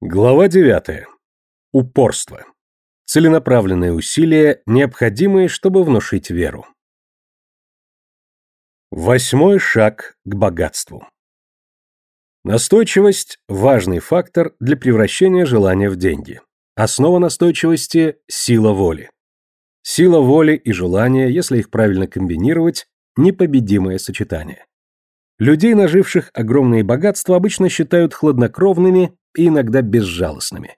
Глава 9. Упорство. Целенаправленные усилия, необходимые, чтобы внушить веру. Восьмой шаг к богатству. Настойчивость – важный фактор для превращения желания в деньги. Основа настойчивости – сила воли. Сила воли и желания, если их правильно комбинировать, непобедимое сочетание. Людей, наживших огромные богатства, обычно считают хладнокровными и иногда безжалостными.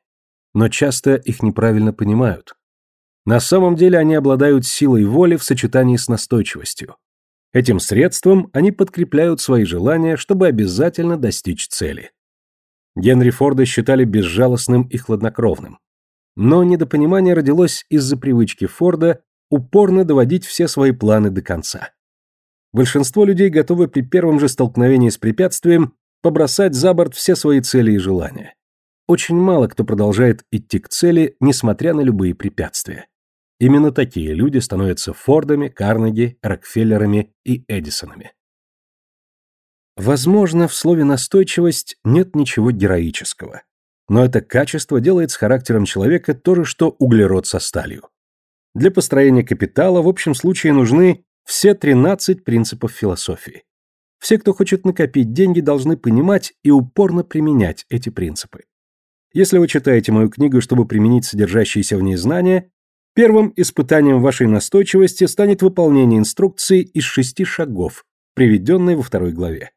Но часто их неправильно понимают. На самом деле они обладают силой воли в сочетании с настойчивостью. Этим средством они подкрепляют свои желания, чтобы обязательно достичь цели. Генри Форда считали безжалостным и хладнокровным. Но недопонимание родилось из-за привычки Форда упорно доводить все свои планы до конца. Большинство людей готовы при первом же столкновении с препятствием побросать за борт все свои цели и желания. Очень мало кто продолжает идти к цели, несмотря на любые препятствия. Именно такие люди становятся Фордами, Карнеги, Рокфеллерами и Эдисонами. Возможно, в слове «настойчивость» нет ничего героического. Но это качество делает с характером человека то же, что углерод со сталью. Для построения капитала в общем случае нужны все 13 принципов философии. Все, кто хочет накопить деньги, должны понимать и упорно применять эти принципы. Если вы читаете мою книгу, чтобы применить содержащиеся в ней знания, первым испытанием вашей настойчивости станет выполнение инструкции из шести шагов, приведенной во второй главе.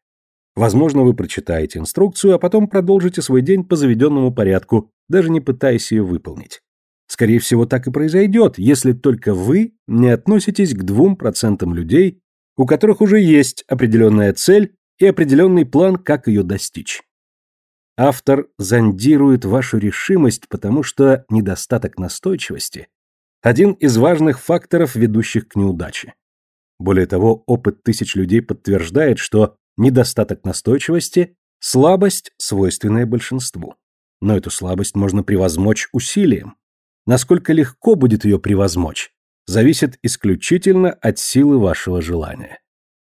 Возможно, вы прочитаете инструкцию, а потом продолжите свой день по заведенному порядку, даже не пытаясь ее выполнить. Скорее всего, так и произойдет, если только вы не относитесь к двум процентам людей, у которых уже есть определенная цель и определенный план, как ее достичь. Автор зондирует вашу решимость, потому что недостаток настойчивости – один из важных факторов, ведущих к неудаче. Более того, опыт тысяч людей подтверждает, что недостаток настойчивости – слабость, свойственная большинству. Но эту слабость можно превозмочь усилием. Насколько легко будет ее превозмочь, зависит исключительно от силы вашего желания.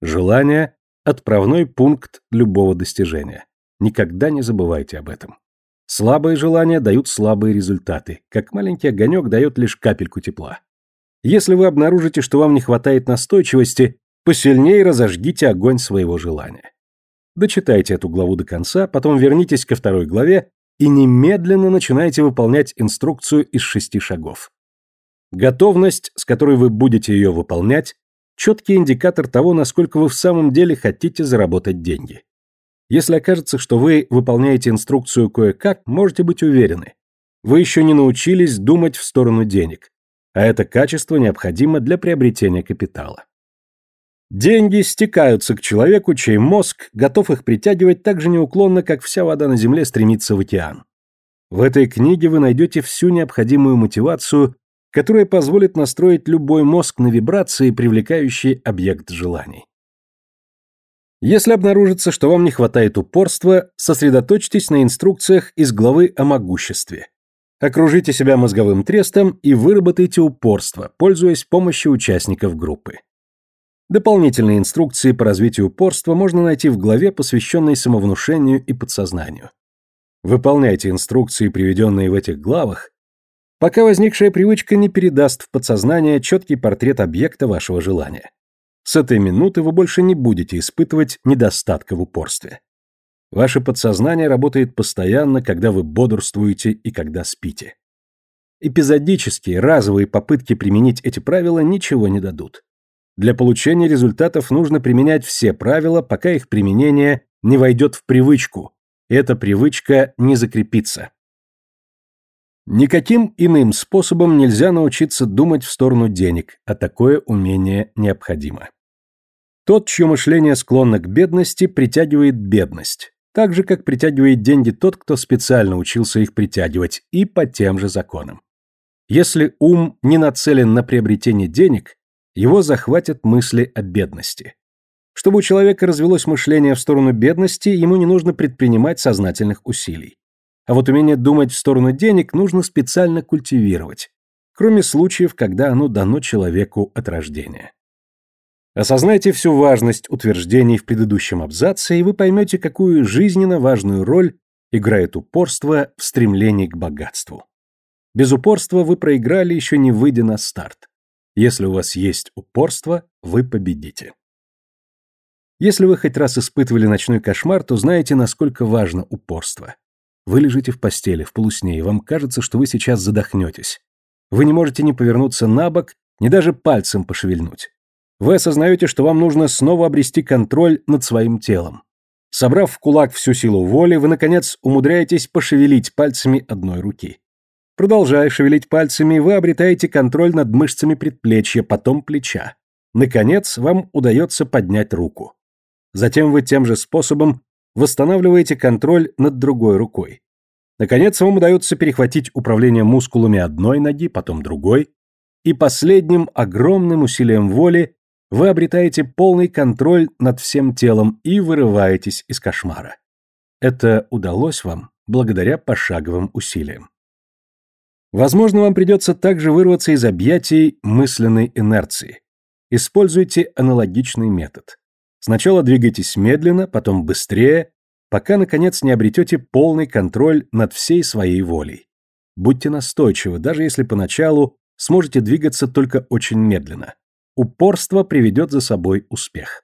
Желание – отправной пункт любого достижения. Никогда не забывайте об этом. Слабые желания дают слабые результаты, как маленький огонек дает лишь капельку тепла. Если вы обнаружите, что вам не хватает настойчивости, посильнее разожгите огонь своего желания. Дочитайте эту главу до конца, потом вернитесь ко второй главе и немедленно начинаете выполнять инструкцию из шести шагов. Готовность, с которой вы будете ее выполнять, четкий индикатор того, насколько вы в самом деле хотите заработать деньги. Если окажется, что вы выполняете инструкцию кое-как, можете быть уверены. Вы еще не научились думать в сторону денег, а это качество необходимо для приобретения капитала. Деньги стекаются к человеку, чей мозг готов их притягивать так же неуклонно, как вся вода на Земле стремится в океан. В этой книге вы найдете всю необходимую мотивацию, которая позволит настроить любой мозг на вибрации, привлекающие объект желаний. Если обнаружится, что вам не хватает упорства, сосредоточьтесь на инструкциях из главы о могуществе. Окружите себя мозговым трестом и выработайте упорство, пользуясь помощью участников группы. Дополнительные инструкции по развитию упорства можно найти в главе, посвященной самовнушению и подсознанию. Выполняйте инструкции, приведенные в этих главах, пока возникшая привычка не передаст в подсознание четкий портрет объекта вашего желания. С этой минуты вы больше не будете испытывать недостатка в упорстве. Ваше подсознание работает постоянно, когда вы бодрствуете и когда спите. Эпизодические, разовые попытки применить эти правила ничего не дадут. Для получения результатов нужно применять все правила, пока их применение не войдет в привычку. Эта привычка не закрепится. Никаким иным способом нельзя научиться думать в сторону денег, а такое умение необходимо. Тот, чье мышление склонно к бедности, притягивает бедность, так же, как притягивает деньги тот, кто специально учился их притягивать, и по тем же законам. Если ум не нацелен на приобретение денег, его захватят мысли о бедности. Чтобы у человека развелось мышление в сторону бедности, ему не нужно предпринимать сознательных усилий. А вот умение думать в сторону денег нужно специально культивировать, кроме случаев, когда оно дано человеку от рождения. Осознайте всю важность утверждений в предыдущем абзаце, и вы поймете, какую жизненно важную роль Играет упорство в стремлении к богатству. Без упорства вы проиграли, еще не выйдя на старт. Если у вас есть упорство, вы победите. Если вы хоть раз испытывали ночной кошмар, то знаете, насколько важно упорство. Вы лежите в постели, в полусне, и вам кажется, что вы сейчас задохнетесь. Вы не можете ни повернуться на бок, ни даже пальцем пошевельнуть. Вы осознаете, что вам нужно снова обрести контроль над своим телом. Собрав в кулак всю силу воли, вы, наконец, умудряетесь пошевелить пальцами одной руки. Продолжая шевелить пальцами, вы обретаете контроль над мышцами предплечья, потом плеча. Наконец, вам удается поднять руку. Затем вы тем же способом восстанавливаете контроль над другой рукой. Наконец, вам удается перехватить управление мускулами одной ноги, потом другой, и последним огромным усилием воли вы обретаете полный контроль над всем телом и вырываетесь из кошмара. Это удалось вам благодаря пошаговым усилиям. Возможно, вам придется также вырваться из объятий мысленной инерции. Используйте аналогичный метод. Сначала двигайтесь медленно, потом быстрее, пока, наконец, не обретете полный контроль над всей своей волей. Будьте настойчивы, даже если поначалу сможете двигаться только очень медленно. Упорство приведет за собой успех.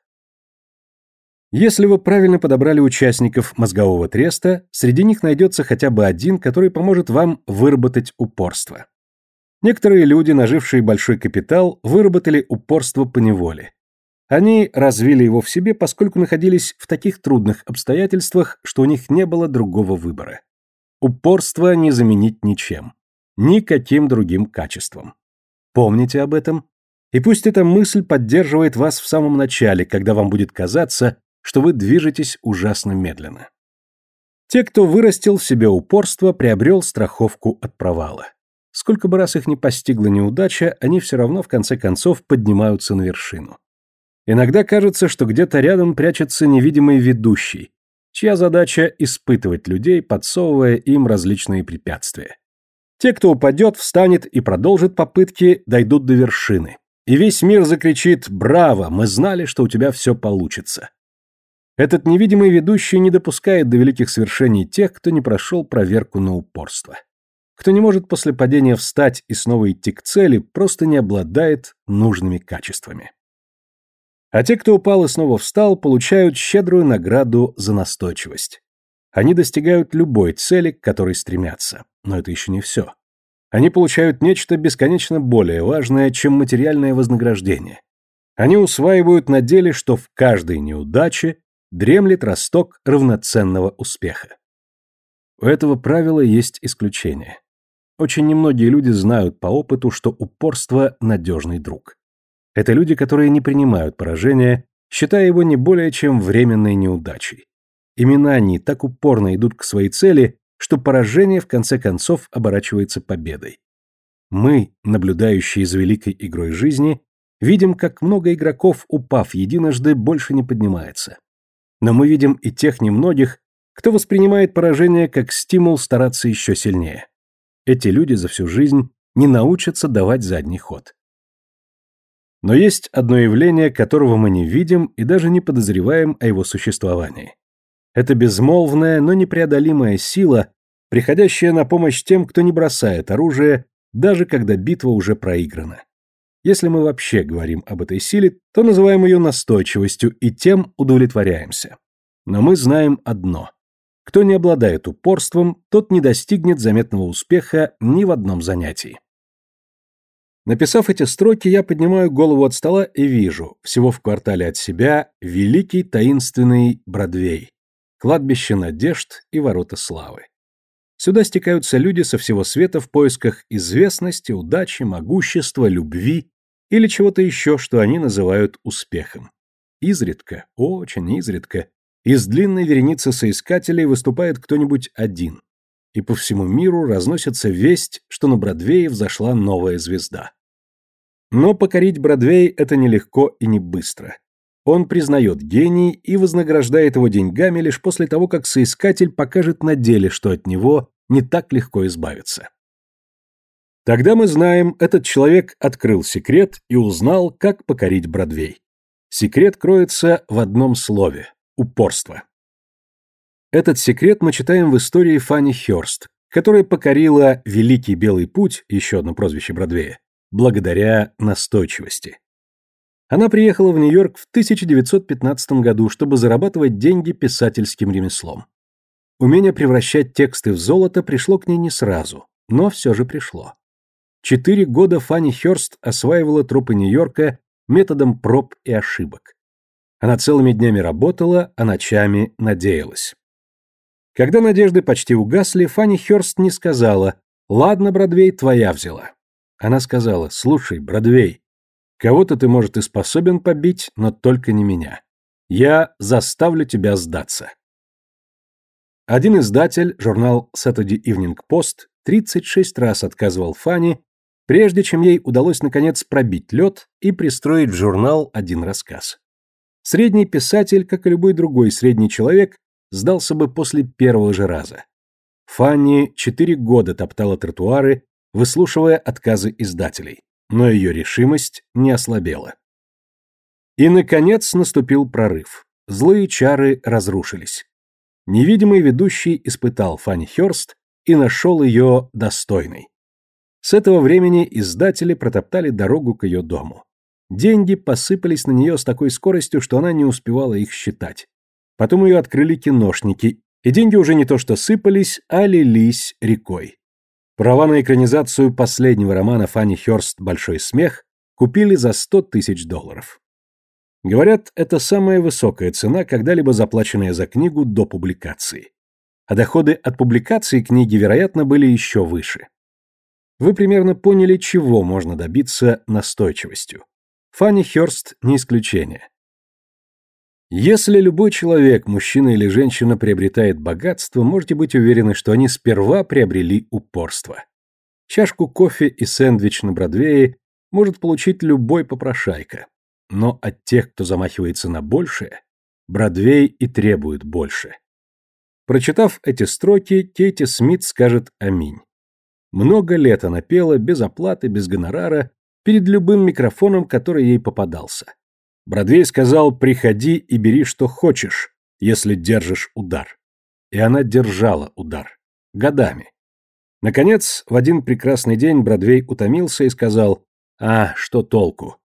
Если вы правильно подобрали участников мозгового треста, среди них найдется хотя бы один, который поможет вам выработать упорство. Некоторые люди, нажившие большой капитал, выработали упорство по неволе. Они развили его в себе, поскольку находились в таких трудных обстоятельствах, что у них не было другого выбора. Упорство не заменить ничем. Никаким другим качеством. Помните об этом и пусть эта мысль поддерживает вас в самом начале, когда вам будет казаться, что вы движетесь ужасно медленно. Те, кто вырастил в себе упорство, приобрел страховку от провала. Сколько бы раз их не постигла неудача, они все равно в конце концов поднимаются на вершину. Иногда кажется, что где-то рядом прячется невидимый ведущий, чья задача испытывать людей, подсовывая им различные препятствия. Те, кто упадет, встанет и продолжит попытки, дойдут до вершины. И весь мир закричит «Браво! Мы знали, что у тебя все получится!» Этот невидимый ведущий не допускает до великих свершений тех, кто не прошел проверку на упорство. Кто не может после падения встать и снова идти к цели, просто не обладает нужными качествами. А те, кто упал и снова встал, получают щедрую награду за настойчивость. Они достигают любой цели, к которой стремятся. Но это еще не все они получают нечто бесконечно более важное, чем материальное вознаграждение. Они усваивают на деле, что в каждой неудаче дремлет росток равноценного успеха. У этого правила есть исключение. Очень немногие люди знают по опыту, что упорство – надежный друг. Это люди, которые не принимают поражения, считая его не более чем временной неудачей. Именно они так упорно идут к своей цели, что поражение в конце концов оборачивается победой. Мы, наблюдающие за великой игрой жизни, видим, как много игроков, упав единожды, больше не поднимается. Но мы видим и тех немногих, кто воспринимает поражение как стимул стараться еще сильнее. Эти люди за всю жизнь не научатся давать задний ход. Но есть одно явление, которого мы не видим и даже не подозреваем о его существовании. Это безмолвная, но непреодолимая сила, приходящая на помощь тем, кто не бросает оружие, даже когда битва уже проиграна. Если мы вообще говорим об этой силе, то называем ее настойчивостью и тем удовлетворяемся. Но мы знаем одно. Кто не обладает упорством, тот не достигнет заметного успеха ни в одном занятии. Написав эти строки, я поднимаю голову от стола и вижу, всего в квартале от себя, великий таинственный Бродвей кладбище надежд и ворота славы. Сюда стекаются люди со всего света в поисках известности, удачи, могущества, любви или чего-то еще, что они называют успехом. Изредка, очень изредка, из длинной вереницы соискателей выступает кто-нибудь один, и по всему миру разносится весть, что на Бродвее взошла новая звезда. Но покорить Бродвей – это нелегко и не быстро. Он признает гений и вознаграждает его деньгами лишь после того, как соискатель покажет на деле, что от него не так легко избавиться. Тогда мы знаем, этот человек открыл секрет и узнал, как покорить Бродвей. Секрет кроется в одном слове – упорство. Этот секрет мы читаем в истории Фанни Хёрст, которая покорила Великий Белый Путь, еще одно прозвище Бродвея, благодаря настойчивости. Она приехала в Нью-Йорк в 1915 году, чтобы зарабатывать деньги писательским ремеслом. Умение превращать тексты в золото пришло к ней не сразу, но все же пришло. Четыре года Фанни Хёрст осваивала трупы Нью-Йорка методом проб и ошибок. Она целыми днями работала, а ночами надеялась. Когда надежды почти угасли, Фанни Хёрст не сказала «Ладно, Бродвей, твоя взяла». Она сказала «Слушай, Бродвей, кого-то ты, может, и способен побить, но только не меня. Я заставлю тебя сдаться». Один издатель, журнал Saturday Evening Post, 36 раз отказывал Фанни, прежде чем ей удалось наконец пробить лед и пристроить в журнал один рассказ. Средний писатель, как и любой другой средний человек, сдался бы после первого же раза. Фанни четыре года топтала тротуары, выслушивая отказы издателей, но ее решимость не ослабела. И, наконец, наступил прорыв. Злые чары разрушились. Невидимый ведущий испытал Фанни Хёрст и нашел ее достойной. С этого времени издатели протоптали дорогу к ее дому. Деньги посыпались на нее с такой скоростью, что она не успевала их считать. Потом ее открыли киношники, и деньги уже не то что сыпались, а лились рекой. Права на экранизацию последнего романа Фанни Хёрст «Большой смех» купили за 100 тысяч долларов. Говорят, это самая высокая цена, когда-либо заплаченная за книгу до публикации. А доходы от публикации книги, вероятно, были еще выше. Вы примерно поняли, чего можно добиться настойчивостью. Фанни Хёрст не исключение. Если любой человек, мужчина или женщина, приобретает богатство, можете быть уверены, что они сперва приобрели упорство. Чашку кофе и сэндвич на Бродвее может получить любой попрошайка. Но от тех, кто замахивается на большее, Бродвей и требует больше. Прочитав эти строки, Кейти Смит скажет «Аминь». Много лет она пела, без оплаты, без гонорара, перед любым микрофоном, который ей попадался. Бродвей сказал «приходи и бери, что хочешь, если держишь удар». И она держала удар. Годами. Наконец, в один прекрасный день Бродвей утомился и сказал «А, что толку?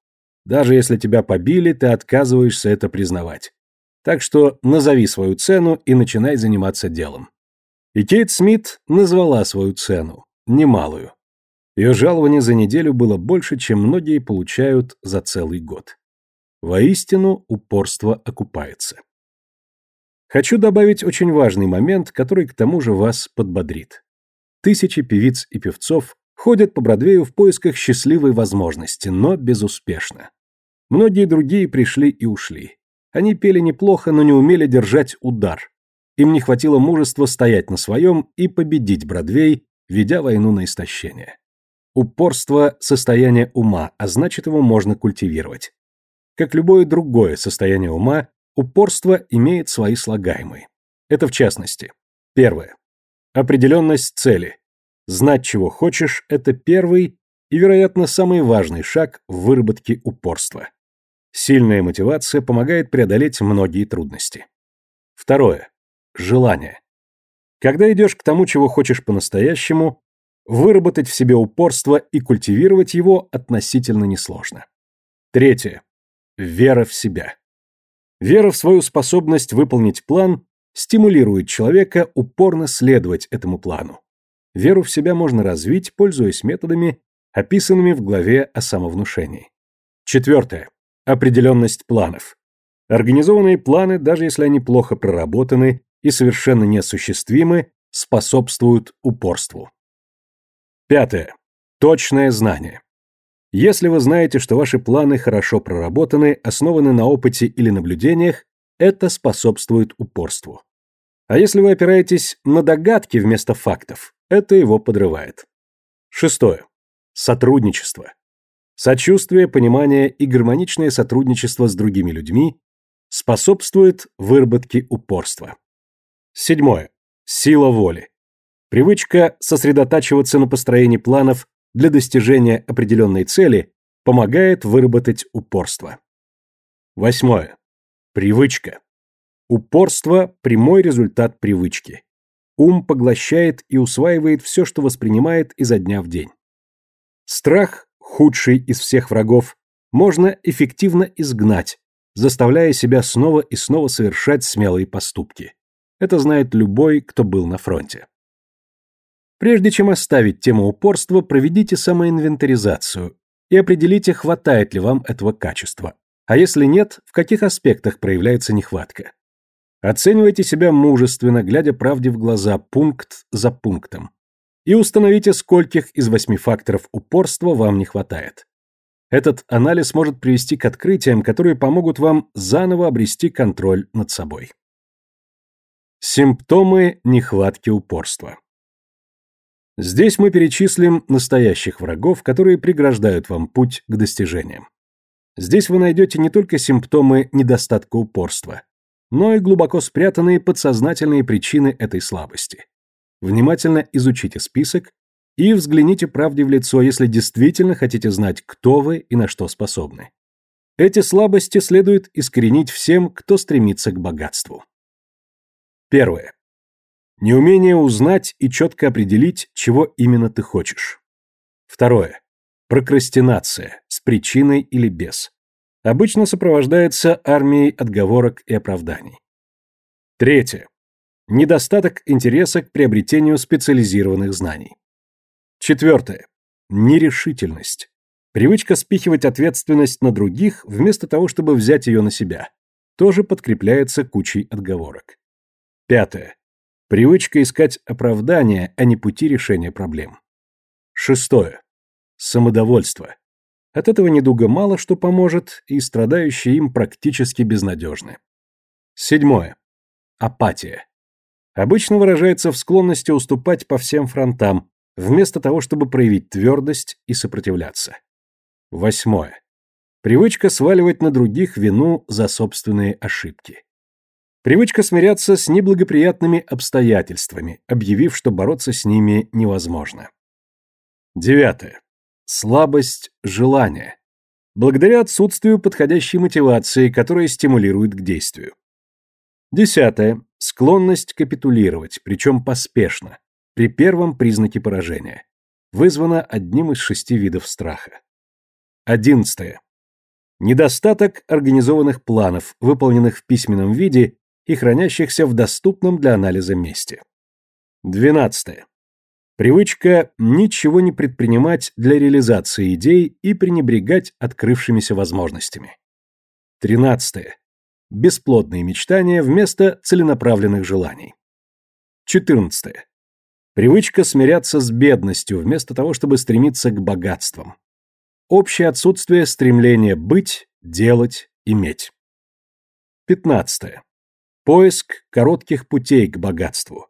Даже если тебя побили, ты отказываешься это признавать. Так что назови свою цену и начинай заниматься делом». И Кейт Смит назвала свою цену, немалую. Ее жалование за неделю было больше, чем многие получают за целый год. Воистину, упорство окупается. Хочу добавить очень важный момент, который к тому же вас подбодрит. Тысячи певиц и певцов ходят по Бродвею в поисках счастливой возможности, но безуспешно. Многие другие пришли и ушли. Они пели неплохо, но не умели держать удар. Им не хватило мужества стоять на своем и победить Бродвей, ведя войну на истощение. Упорство – состояние ума, а значит его можно культивировать. Как любое другое состояние ума, упорство имеет свои слагаемые. Это в частности. Первое. Определенность цели. Знать, чего хочешь, это первый и, вероятно, самый важный шаг в выработке упорства. Сильная мотивация помогает преодолеть многие трудности. Второе. Желание. Когда идешь к тому, чего хочешь по-настоящему, выработать в себе упорство и культивировать его относительно несложно. Третье. Вера в себя. Вера в свою способность выполнить план стимулирует человека упорно следовать этому плану. Веру в себя можно развить, пользуясь методами, описанными в главе о самовнушении. Четвертое. Определенность планов. Организованные планы, даже если они плохо проработаны и совершенно неосуществимы, способствуют упорству. Пятое. Точное знание. Если вы знаете, что ваши планы хорошо проработаны, основаны на опыте или наблюдениях, это способствует упорству. А если вы опираетесь на догадки вместо фактов, это его подрывает. Шестое. Сотрудничество. Сочувствие, понимание и гармоничное сотрудничество с другими людьми способствует выработке упорства. Седьмое. Сила воли. Привычка сосредотачиваться на построении планов для достижения определенной цели помогает выработать упорство. Восьмое. Привычка. Упорство – прямой результат привычки. Ум поглощает и усваивает все, что воспринимает изо дня в день. Страх, худший из всех врагов, можно эффективно изгнать, заставляя себя снова и снова совершать смелые поступки. Это знает любой, кто был на фронте. Прежде чем оставить тему упорства, проведите самоинвентаризацию и определите, хватает ли вам этого качества. А если нет, в каких аспектах проявляется нехватка. Оценивайте себя мужественно, глядя правде в глаза, пункт за пунктом. И установите, скольких из восьми факторов упорства вам не хватает. Этот анализ может привести к открытиям, которые помогут вам заново обрести контроль над собой. Симптомы нехватки упорства. Здесь мы перечислим настоящих врагов, которые преграждают вам путь к достижениям. Здесь вы найдете не только симптомы недостатка упорства, но и глубоко спрятанные подсознательные причины этой слабости. Внимательно изучите список и взгляните правде в лицо, если действительно хотите знать, кто вы и на что способны. Эти слабости следует искоренить всем, кто стремится к богатству. Первое. Неумение узнать и четко определить, чего именно ты хочешь. Второе. Прокрастинация, с причиной или без. Обычно сопровождается армией отговорок и оправданий. Третье. Недостаток интереса к приобретению специализированных знаний. Четвертое. Нерешительность. Привычка спихивать ответственность на других, вместо того, чтобы взять ее на себя, тоже подкрепляется кучей отговорок. Пятое. Привычка искать оправдания, а не пути решения проблем. Шестое. Самодовольство. От этого недуга мало что поможет, и страдающие им практически безнадежны. Седьмое. Апатия. Обычно выражается в склонности уступать по всем фронтам, вместо того, чтобы проявить твердость и сопротивляться. Восьмое. Привычка сваливать на других вину за собственные ошибки. Привычка смиряться с неблагоприятными обстоятельствами, объявив, что бороться с ними невозможно. Девятое. Слабость желания. Благодаря отсутствию подходящей мотивации, которая стимулирует к действию. Десятое. Склонность капитулировать, причем поспешно, при первом признаке поражения. Вызвано одним из шести видов страха. Одиннадцатое. Недостаток организованных планов, выполненных в письменном виде и хранящихся в доступном для анализа месте. Двенадцатое. Привычка ничего не предпринимать для реализации идей и пренебрегать открывшимися возможностями. Тринадцатое. Бесплодные мечтания вместо целенаправленных желаний. Четырнадцатое. Привычка смиряться с бедностью вместо того, чтобы стремиться к богатствам. Общее отсутствие стремления быть, делать, иметь. Пятнадцатое. Поиск коротких путей к богатству.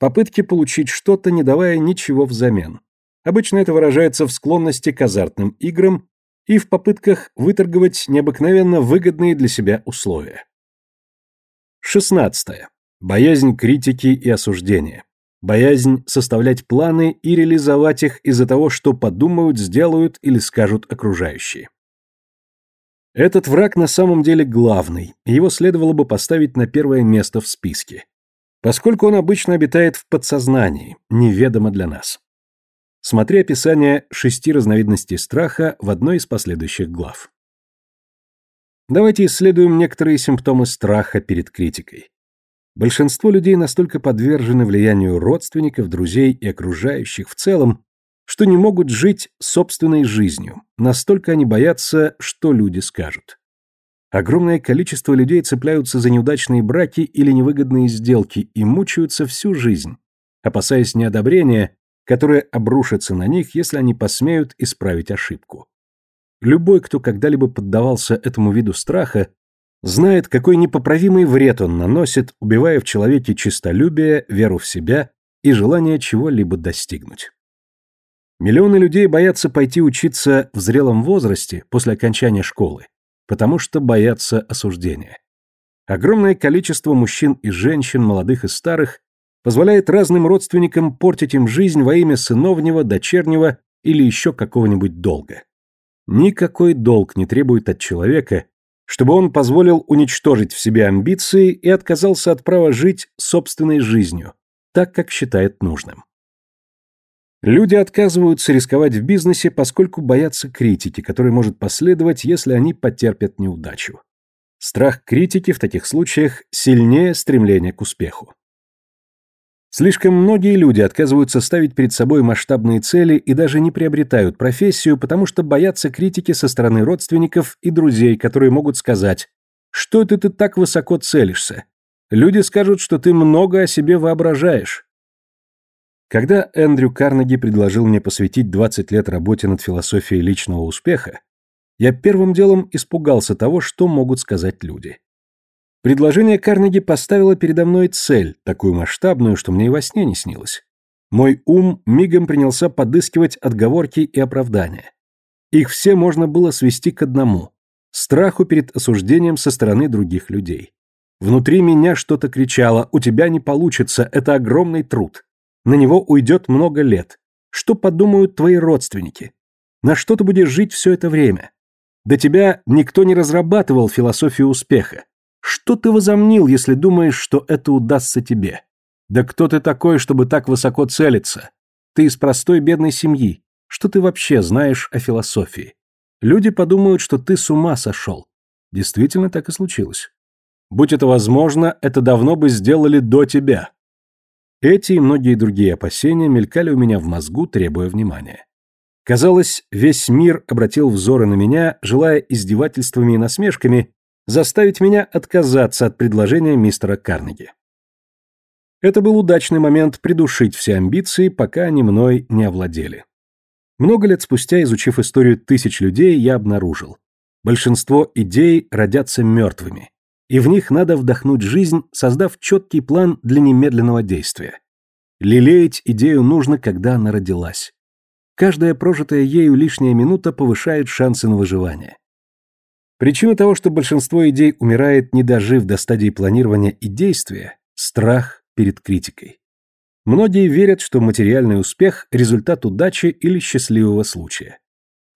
Попытки получить что-то, не давая ничего взамен. Обычно это выражается в склонности к азартным играм и в попытках выторговать необыкновенно выгодные для себя условия. Шестнадцатое. Боязнь критики и осуждения. Боязнь составлять планы и реализовать их из-за того, что подумают, сделают или скажут окружающие. Этот враг на самом деле главный, его следовало бы поставить на первое место в списке, поскольку он обычно обитает в подсознании, неведомо для нас. Смотри описание шести разновидностей страха в одной из последующих глав. Давайте исследуем некоторые симптомы страха перед критикой. Большинство людей настолько подвержены влиянию родственников, друзей и окружающих в целом, что не могут жить собственной жизнью, настолько они боятся, что люди скажут. Огромное количество людей цепляются за неудачные браки или невыгодные сделки и мучаются всю жизнь, опасаясь неодобрения, которое обрушится на них, если они посмеют исправить ошибку. Любой, кто когда-либо поддавался этому виду страха, знает, какой непоправимый вред он наносит, убивая в человеке честолюбие, веру в себя и желание чего-либо достигнуть. Миллионы людей боятся пойти учиться в зрелом возрасте после окончания школы, потому что боятся осуждения. Огромное количество мужчин и женщин, молодых и старых, позволяет разным родственникам портить им жизнь во имя сыновнего, дочернего или еще какого-нибудь долга. Никакой долг не требует от человека, чтобы он позволил уничтожить в себе амбиции и отказался от права жить собственной жизнью, так, как считает нужным. Люди отказываются рисковать в бизнесе, поскольку боятся критики, которая может последовать, если они потерпят неудачу. Страх критики в таких случаях сильнее стремления к успеху. Слишком многие люди отказываются ставить перед собой масштабные цели и даже не приобретают профессию, потому что боятся критики со стороны родственников и друзей, которые могут сказать «Что ты, ты так высоко целишься? Люди скажут, что ты много о себе воображаешь». Когда Эндрю Карнеги предложил мне посвятить 20 лет работе над философией личного успеха, я первым делом испугался того, что могут сказать люди. Предложение Карнеги поставило передо мной цель, такую масштабную, что мне и во сне не снилось. Мой ум мигом принялся подыскивать отговорки и оправдания. Их все можно было свести к одному – страху перед осуждением со стороны других людей. Внутри меня что-то кричало «У тебя не получится, это огромный труд. На него уйдет много лет. Что подумают твои родственники? На что ты будешь жить все это время? До тебя никто не разрабатывал философию успеха. Что ты возомнил, если думаешь, что это удастся тебе? Да кто ты такой, чтобы так высоко целиться? Ты из простой бедной семьи. Что ты вообще знаешь о философии? Люди подумают, что ты с ума сошел. Действительно так и случилось. Будь это возможно, это давно бы сделали до тебя. Эти и многие другие опасения мелькали у меня в мозгу, требуя внимания. Казалось, весь мир обратил взоры на меня, желая издевательствами и насмешками заставить меня отказаться от предложения мистера Карнеги. Это был удачный момент придушить все амбиции, пока они мной не овладели. Много лет спустя, изучив историю тысяч людей, я обнаружил. Большинство идей родятся мертвыми, и в них надо вдохнуть жизнь, создав четкий план для немедленного действия. Лелеять идею нужно, когда она родилась. Каждая прожитая ею лишняя минута повышает шансы на выживание. Причина того, что большинство идей умирает, не дожив до стадии планирования и действия – страх перед критикой. Многие верят, что материальный успех – результат удачи или счастливого случая.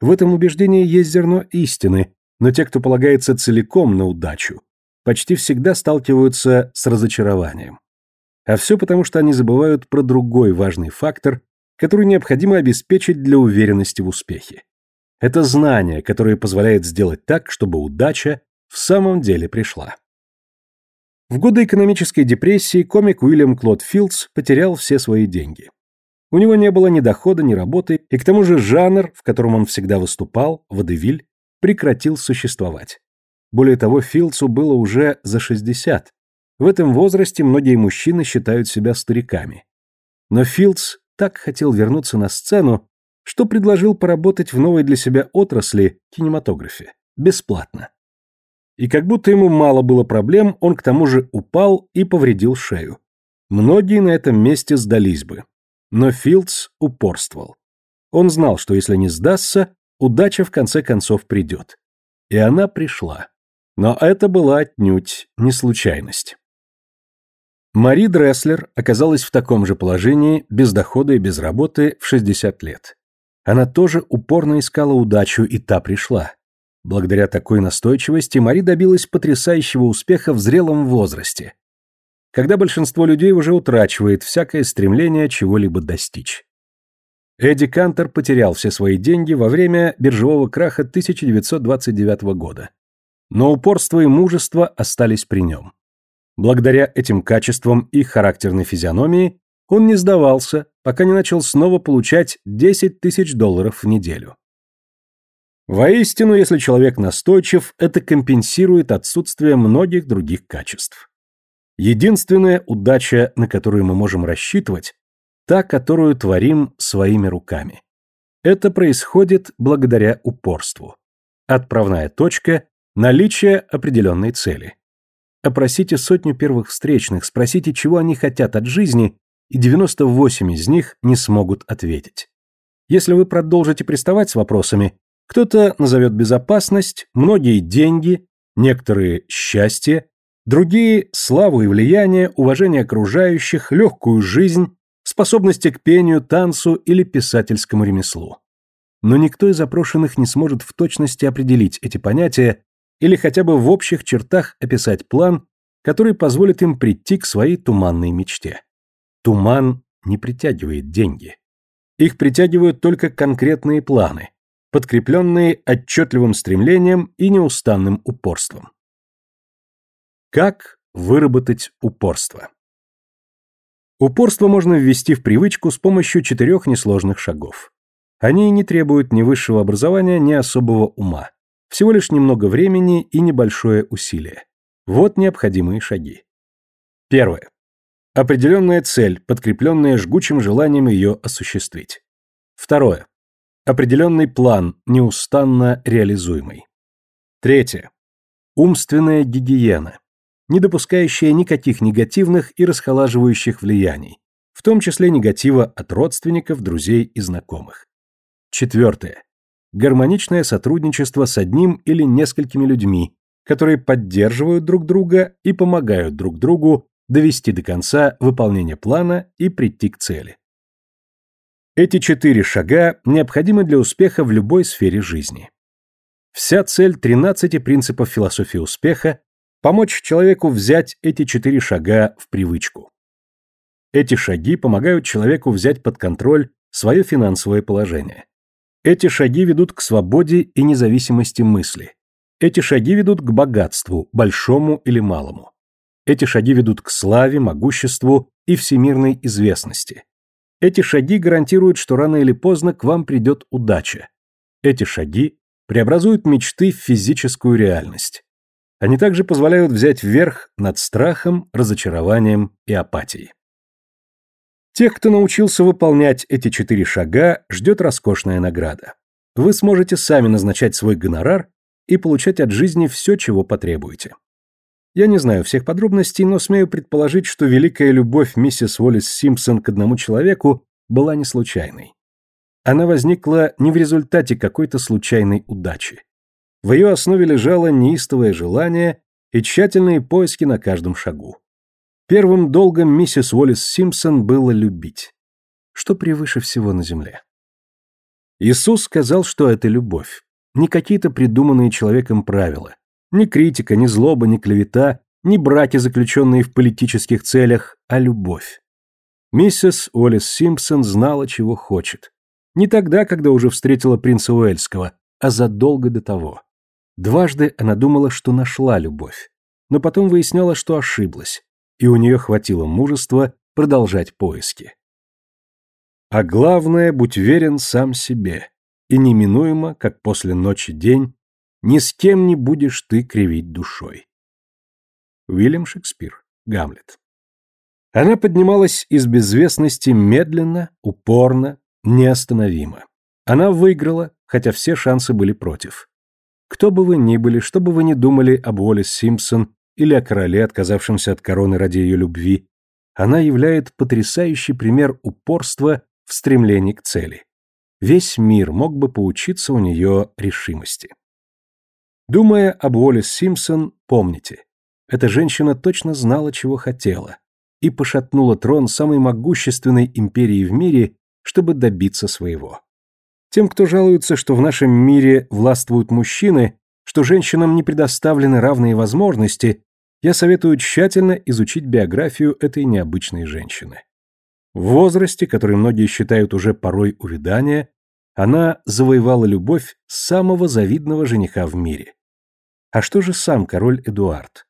В этом убеждении есть зерно истины, но те, кто полагается целиком на удачу, почти всегда сталкиваются с разочарованием. А все потому, что они забывают про другой важный фактор, который необходимо обеспечить для уверенности в успехе. Это знание, которое позволяет сделать так, чтобы удача в самом деле пришла. В годы экономической депрессии комик Уильям Клод Филдс потерял все свои деньги. У него не было ни дохода, ни работы, и к тому же жанр, в котором он всегда выступал, водевиль, прекратил существовать. Более того, Филдсу было уже за 60. В этом возрасте многие мужчины считают себя стариками. Но Филдс так хотел вернуться на сцену, что предложил поработать в новой для себя отрасли кинематографе. Бесплатно. И как будто ему мало было проблем, он к тому же упал и повредил шею. Многие на этом месте сдались бы. Но Филдс упорствовал. Он знал, что если не сдастся, удача в конце концов придет. И она пришла. Но это была отнюдь не случайность. Мари Дресслер оказалась в таком же положении, без дохода и без работы, в 60 лет. Она тоже упорно искала удачу, и та пришла. Благодаря такой настойчивости Мари добилась потрясающего успеха в зрелом возрасте, когда большинство людей уже утрачивает всякое стремление чего-либо достичь. Эдди Кантер потерял все свои деньги во время биржевого краха 1929 года. Но упорство и мужество остались при нем. Благодаря этим качествам и характерной физиономии он не сдавался, пока не начал снова получать 10 тысяч долларов в неделю. Воистину, если человек настойчив, это компенсирует отсутствие многих других качеств. Единственная удача, на которую мы можем рассчитывать, та, которую творим своими руками. Это происходит благодаря упорству. Отправная точка – наличие определенной цели. Опросите сотню первых встречных, спросите, чего они хотят от жизни, и 98 из них не смогут ответить. Если вы продолжите приставать с вопросами, кто-то назовет безопасность, многие деньги, некоторые счастье, другие славу и влияние, уважение окружающих, легкую жизнь, способности к пению, танцу или писательскому ремеслу. Но никто из запрошенных не сможет в точности определить эти понятия или хотя бы в общих чертах описать план, который позволит им прийти к своей туманной мечте. Туман не притягивает деньги. Их притягивают только конкретные планы, подкрепленные отчетливым стремлением и неустанным упорством. Как выработать упорство? Упорство можно ввести в привычку с помощью четырех несложных шагов. Они не требуют ни высшего образования, ни особого ума. Всего лишь немного времени и небольшое усилие. Вот необходимые шаги. Первое. Определенная цель, подкрепленная жгучим желанием ее осуществить. Второе. Определенный план, неустанно реализуемый. Третье. Умственная гигиена, не допускающая никаких негативных и расхолаживающих влияний, в том числе негатива от родственников, друзей и знакомых. Четвертое. Гармоничное сотрудничество с одним или несколькими людьми, которые поддерживают друг друга и помогают друг другу довести до конца выполнение плана и прийти к цели. Эти четыре шага необходимы для успеха в любой сфере жизни. Вся цель 13 принципов философии успеха – помочь человеку взять эти четыре шага в привычку. Эти шаги помогают человеку взять под контроль свое финансовое положение. Эти шаги ведут к свободе и независимости мысли. Эти шаги ведут к богатству, большому или малому. Эти шаги ведут к славе, могуществу и всемирной известности. Эти шаги гарантируют, что рано или поздно к вам придет удача. Эти шаги преобразуют мечты в физическую реальность. Они также позволяют взять верх над страхом, разочарованием и апатией. Тех, кто научился выполнять эти четыре шага, ждет роскошная награда. Вы сможете сами назначать свой гонорар и получать от жизни все, чего потребуете. Я не знаю всех подробностей, но смею предположить, что великая любовь миссис Уоллес Симпсон к одному человеку была не случайной. Она возникла не в результате какой-то случайной удачи. В ее основе лежало неистовое желание и тщательные поиски на каждом шагу. Первым долгом миссис Уоллес Симпсон было любить. Что превыше всего на земле? Иисус сказал, что это любовь, не какие-то придуманные человеком правила, ни критика, ни злоба, ни клевета, ни браки, заключенные в политических целях, а любовь. Миссис Уоллес Симпсон знала, чего хочет. Не тогда, когда уже встретила принца Уэльского, а задолго до того. Дважды она думала, что нашла любовь, но потом выясняла, что ошиблась, и у нее хватило мужества продолжать поиски. А главное, будь верен сам себе, и неминуемо, как после ночи день, ни с кем не будешь ты кривить душой. Уильям Шекспир. Гамлет. Она поднималась из безвестности медленно, упорно, неостановимо. Она выиграла, хотя все шансы были против. Кто бы вы ни были, что бы вы ни думали об Уоллес Симпсон или о короле, отказавшемся от короны ради ее любви, она являет потрясающий пример упорства в стремлении к цели. Весь мир мог бы поучиться у нее решимости. Думая об Уоллес Симпсон, помните, эта женщина точно знала, чего хотела, и пошатнула трон самой могущественной империи в мире, чтобы добиться своего. Тем, кто жалуется, что в нашем мире властвуют мужчины, что женщинам не предоставлены равные возможности, я советую тщательно изучить биографию этой необычной женщины. В возрасте, который многие считают уже порой увядания, она завоевала любовь самого завидного жениха в мире. А что же сам король Эдуард?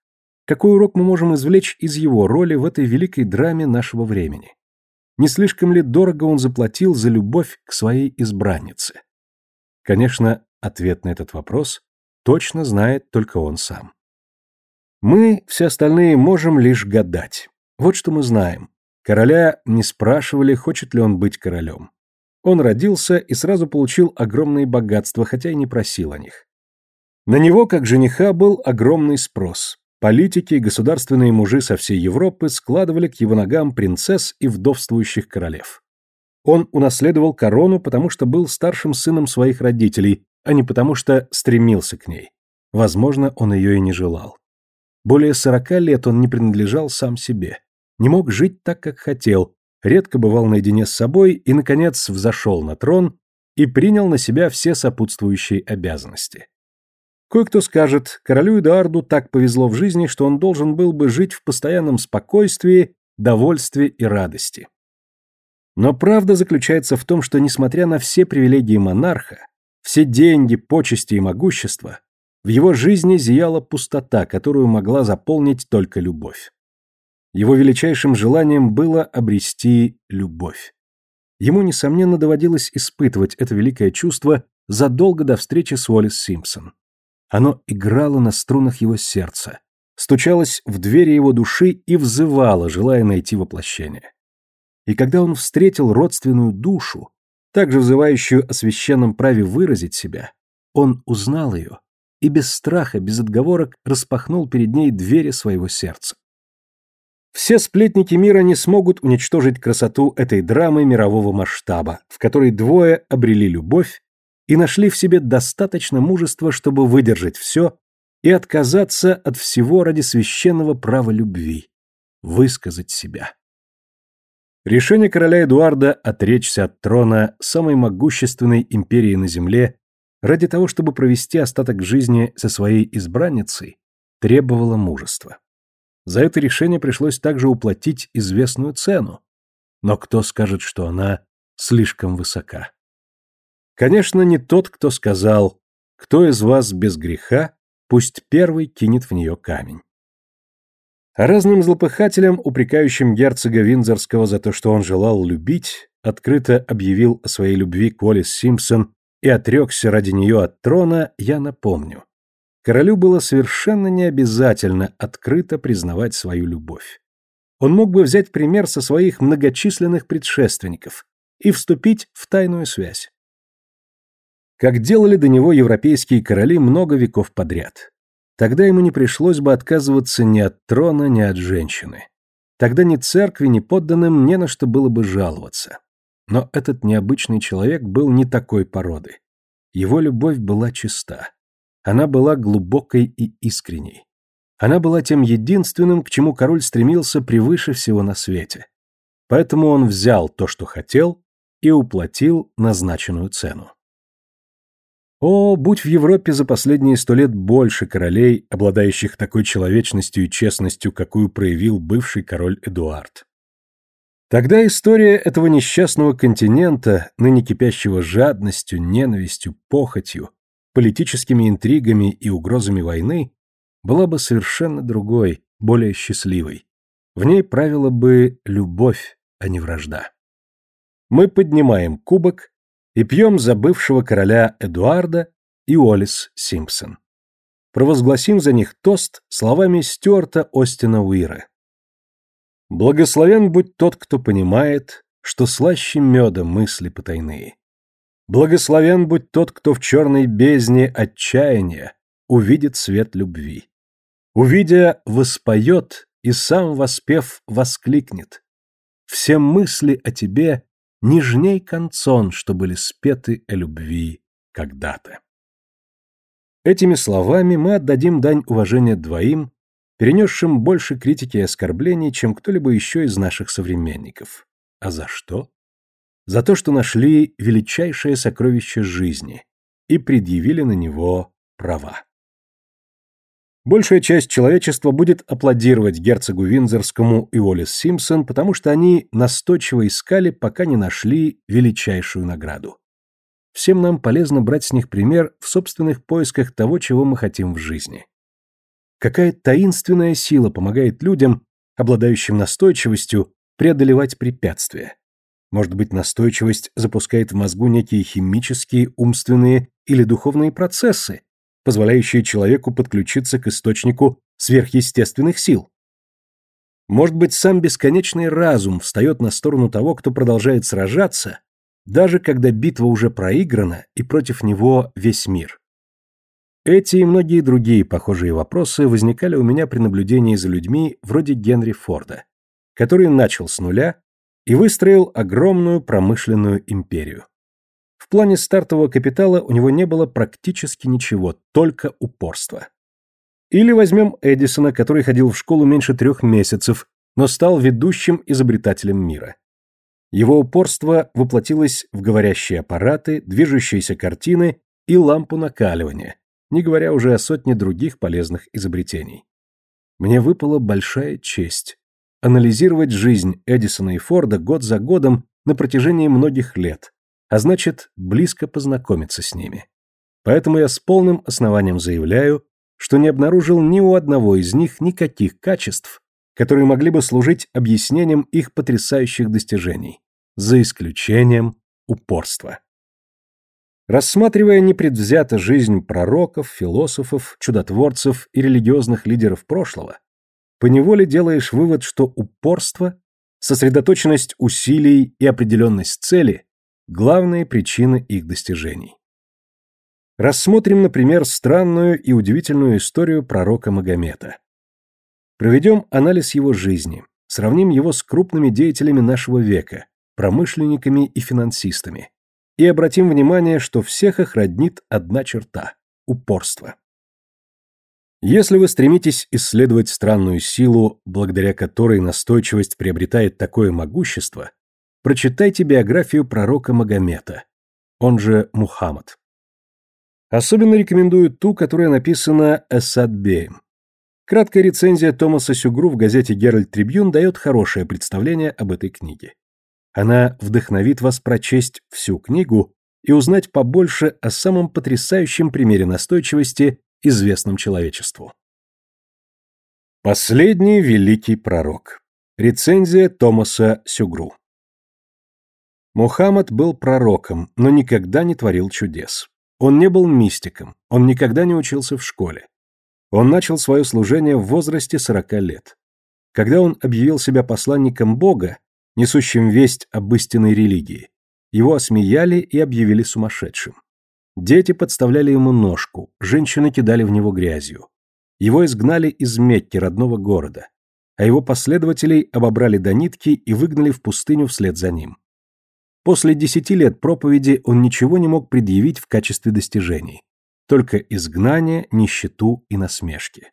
Какой урок мы можем извлечь из его роли в этой великой драме нашего времени? Не слишком ли дорого он заплатил за любовь к своей избраннице? Конечно, ответ на этот вопрос точно знает только он сам. Мы, все остальные, можем лишь гадать. Вот что мы знаем. Короля не спрашивали, хочет ли он быть королем. Он родился и сразу получил огромные богатства, хотя и не просил о них. На него, как жениха, был огромный спрос. Политики и государственные мужи со всей Европы складывали к его ногам принцесс и вдовствующих королев. Он унаследовал корону, потому что был старшим сыном своих родителей, а не потому что стремился к ней. Возможно, он ее и не желал. Более сорока лет он не принадлежал сам себе, не мог жить так, как хотел, редко бывал наедине с собой и, наконец, взошел на трон и принял на себя все сопутствующие обязанности. Кое-кто скажет, королю Эдуарду так повезло в жизни, что он должен был бы жить в постоянном спокойствии, довольстве и радости. Но правда заключается в том, что несмотря на все привилегии монарха, все деньги, почести и могущество, в его жизни зияла пустота, которую могла заполнить только любовь. Его величайшим желанием было обрести любовь. Ему, несомненно, доводилось испытывать это великое чувство задолго до встречи с Уоллес Симпсон. Оно играло на струнах его сердца, стучалось в двери его души и взывало, желая найти воплощение. И когда он встретил родственную душу, также взывающую о священном праве выразить себя, он узнал ее и без страха, без отговорок распахнул перед ней двери своего сердца. Все сплетники мира не смогут уничтожить красоту этой драмы мирового масштаба, в которой двое обрели любовь и нашли в себе достаточно мужества, чтобы выдержать все и отказаться от всего ради священного права любви, высказать себя. Решение короля Эдуарда отречься от трона самой могущественной империи на земле ради того, чтобы провести остаток жизни со своей избранницей, требовало мужества. За это решение пришлось также уплатить известную цену, но кто скажет, что она слишком высока? Конечно, не тот, кто сказал «Кто из вас без греха, пусть первый кинет в нее камень». Разным злопыхателям, упрекающим герцога Виндзорского за то, что он желал любить, открыто объявил о своей любви к Уоллес Симпсон и отрекся ради нее от трона, я напомню. Королю было совершенно не обязательно открыто признавать свою любовь. Он мог бы взять пример со своих многочисленных предшественников и вступить в тайную связь как делали до него европейские короли много веков подряд. Тогда ему не пришлось бы отказываться ни от трона, ни от женщины. Тогда ни церкви, ни подданным не на что было бы жаловаться. Но этот необычный человек был не такой породы. Его любовь была чиста. Она была глубокой и искренней. Она была тем единственным, к чему король стремился превыше всего на свете. Поэтому он взял то, что хотел, и уплатил назначенную цену. О, будь в Европе за последние сто лет больше королей, обладающих такой человечностью и честностью, какую проявил бывший король Эдуард. Тогда история этого несчастного континента, ныне кипящего жадностью, ненавистью, похотью, политическими интригами и угрозами войны, была бы совершенно другой, более счастливой. В ней правила бы любовь, а не вражда. Мы поднимаем кубок и пьем за бывшего короля Эдуарда и Олис Симпсон. Провозгласим за них тост словами Стюарта Остина Уира. Благословен будь тот, кто понимает, что слаще меда мысли потайные. Благословен будь тот, кто в черной бездне отчаяния увидит свет любви. Увидя, воспоет и сам воспев воскликнет. Все мысли о тебе нежней концон, что были спеты о любви когда-то. Этими словами мы отдадим дань уважения двоим, перенесшим больше критики и оскорблений, чем кто-либо еще из наших современников. А за что? За то, что нашли величайшее сокровище жизни и предъявили на него права. Большая часть человечества будет аплодировать герцогу Винзорскому и Уоллес Симпсон, потому что они настойчиво искали, пока не нашли величайшую награду. Всем нам полезно брать с них пример в собственных поисках того, чего мы хотим в жизни. Какая таинственная сила помогает людям, обладающим настойчивостью, преодолевать препятствия. Может быть, настойчивость запускает в мозгу некие химические, умственные или духовные процессы, позволяющие человеку подключиться к источнику сверхъестественных сил. Может быть, сам бесконечный разум встает на сторону того, кто продолжает сражаться, даже когда битва уже проиграна и против него весь мир. Эти и многие другие похожие вопросы возникали у меня при наблюдении за людьми вроде Генри Форда, который начал с нуля и выстроил огромную промышленную империю. В плане стартового капитала у него не было практически ничего, только упорство. Или возьмем Эдисона, который ходил в школу меньше трех месяцев, но стал ведущим изобретателем мира. Его упорство воплотилось в говорящие аппараты, движущиеся картины и лампу накаливания, не говоря уже о сотне других полезных изобретений. Мне выпала большая честь анализировать жизнь Эдисона и Форда год за годом на протяжении многих лет, а значит, близко познакомиться с ними. Поэтому я с полным основанием заявляю, что не обнаружил ни у одного из них никаких качеств, которые могли бы служить объяснением их потрясающих достижений, за исключением упорства. Рассматривая непредвзято жизнь пророков, философов, чудотворцев и религиозных лидеров прошлого, поневоле делаешь вывод, что упорство, сосредоточенность усилий и определенность цели – главные причины их достижений. Рассмотрим, например, странную и удивительную историю пророка Магомета. Проведем анализ его жизни, сравним его с крупными деятелями нашего века, промышленниками и финансистами, и обратим внимание, что всех их роднит одна черта – упорство. Если вы стремитесь исследовать странную силу, благодаря которой настойчивость приобретает такое могущество, прочитайте биографию пророка Магомета, он же Мухаммад. Особенно рекомендую ту, которая написана Эссадбеем. Краткая рецензия Томаса Сюгру в газете «Геральт Трибьюн» дает хорошее представление об этой книге. Она вдохновит вас прочесть всю книгу и узнать побольше о самом потрясающем примере настойчивости, известном человечеству. Последний великий пророк. Рецензия Томаса Сюгру. Мухаммад был пророком, но никогда не творил чудес. Он не был мистиком, он никогда не учился в школе. Он начал свое служение в возрасте 40 лет. Когда он объявил себя посланником Бога, несущим весть об истинной религии. Его осмеяли и объявили сумасшедшим. Дети подставляли ему ножку, женщины кидали в него грязью. Его изгнали из Мекки, родного города, а его последователей обобрали до нитки и выгнали в пустыню вслед за ним. После десяти лет проповеди он ничего не мог предъявить в качестве достижений, только изгнание, нищету и насмешки.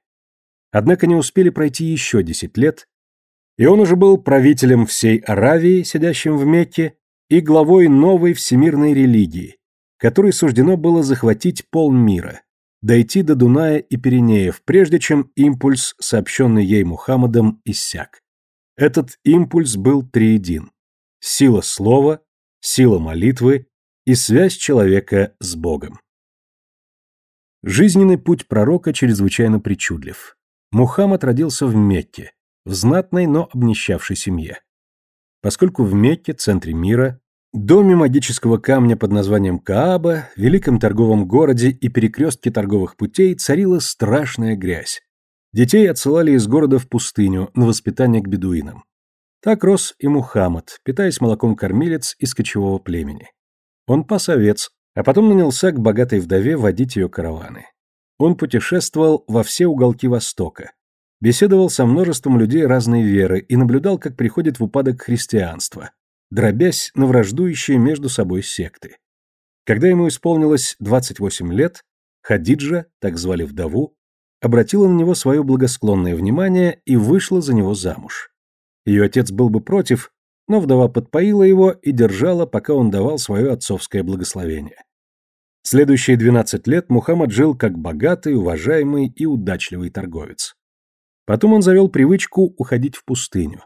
Однако не успели пройти еще десять лет, и он уже был правителем всей Аравии, сидящим в Мекке, и главой новой всемирной религии, которой суждено было захватить полмира, дойти до Дуная и Пиренеев, прежде чем импульс, сообщенный ей Мухаммадом, иссяк. Этот импульс был триедин. Сила слова, сила молитвы и связь человека с Богом. Жизненный путь пророка чрезвычайно причудлив. Мухаммад родился в Мекке, в знатной, но обнищавшей семье. Поскольку в Мекке, центре мира, доме магического камня под названием Кааба, великом торговом городе и перекрестке торговых путей царила страшная грязь. Детей отсылали из города в пустыню на воспитание к бедуинам. Так рос и Мухаммад, питаясь молоком кормилец из кочевого племени. Он пас овец, а потом нанялся к богатой вдове водить ее караваны. Он путешествовал во все уголки Востока, беседовал со множеством людей разной веры и наблюдал, как приходит в упадок христианство, дробясь на враждующие между собой секты. Когда ему исполнилось 28 лет, Хадиджа, так звали вдову, обратила на него свое благосклонное внимание и вышла за него замуж. Ее отец был бы против, но вдова подпоила его и держала, пока он давал свое отцовское благословение. Следующие 12 лет Мухаммад жил как богатый, уважаемый и удачливый торговец. Потом он завел привычку уходить в пустыню.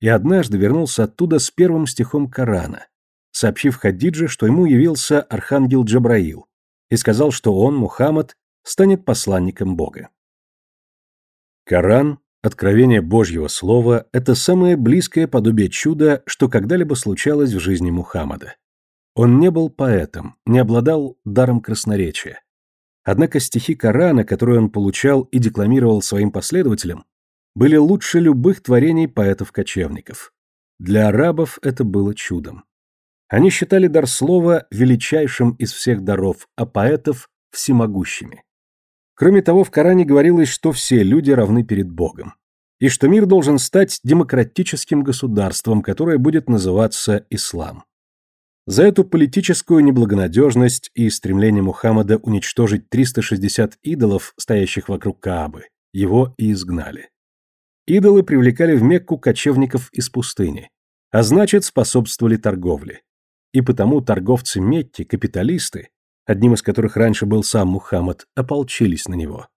И однажды вернулся оттуда с первым стихом Корана, сообщив Хадидже, что ему явился архангел Джабраил, и сказал, что он, Мухаммад, станет посланником Бога. Коран, откровение Божьего Слова, это самое близкое подобие чуда, что когда-либо случалось в жизни Мухаммада. Он не был поэтом, не обладал даром красноречия. Однако стихи Корана, которые он получал и декламировал своим последователям, были лучше любых творений поэтов-кочевников. Для арабов это было чудом. Они считали дар слова величайшим из всех даров, а поэтов – всемогущими. Кроме того, в Коране говорилось, что все люди равны перед Богом, и что мир должен стать демократическим государством, которое будет называться ислам. За эту политическую неблагонадежность и стремление Мухаммада уничтожить 360 идолов, стоящих вокруг Каабы, его и изгнали. Идолы привлекали в Мекку кочевников из пустыни, а значит способствовали торговле. И потому торговцы Мекки, капиталисты, одним из которых раньше был сам Мухаммад, ополчились на него.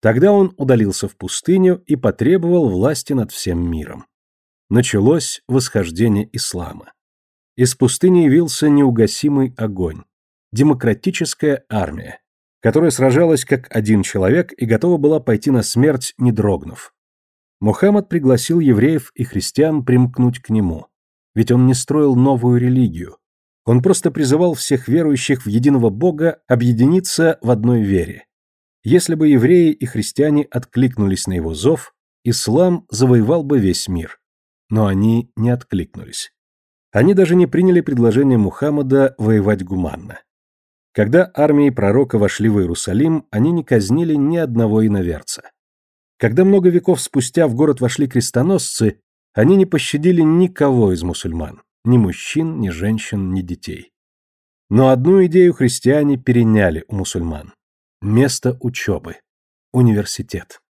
Тогда он удалился в пустыню и потребовал власти над всем миром. Началось восхождение ислама. Из пустыни явился неугасимый огонь, демократическая армия, которая сражалась как один человек и готова была пойти на смерть, не дрогнув. Мухаммад пригласил евреев и христиан примкнуть к нему, ведь он не строил новую религию. Он просто призывал всех верующих в единого Бога объединиться в одной вере. Если бы евреи и христиане откликнулись на его зов, ислам завоевал бы весь мир. Но они не откликнулись. Они даже не приняли предложение Мухаммада воевать гуманно. Когда армии пророка вошли в Иерусалим, они не казнили ни одного иноверца. Когда много веков спустя в город вошли крестоносцы, они не пощадили никого из мусульман, ни мужчин, ни женщин, ни детей. Но одну идею христиане переняли у мусульман. Место учебы. Университет.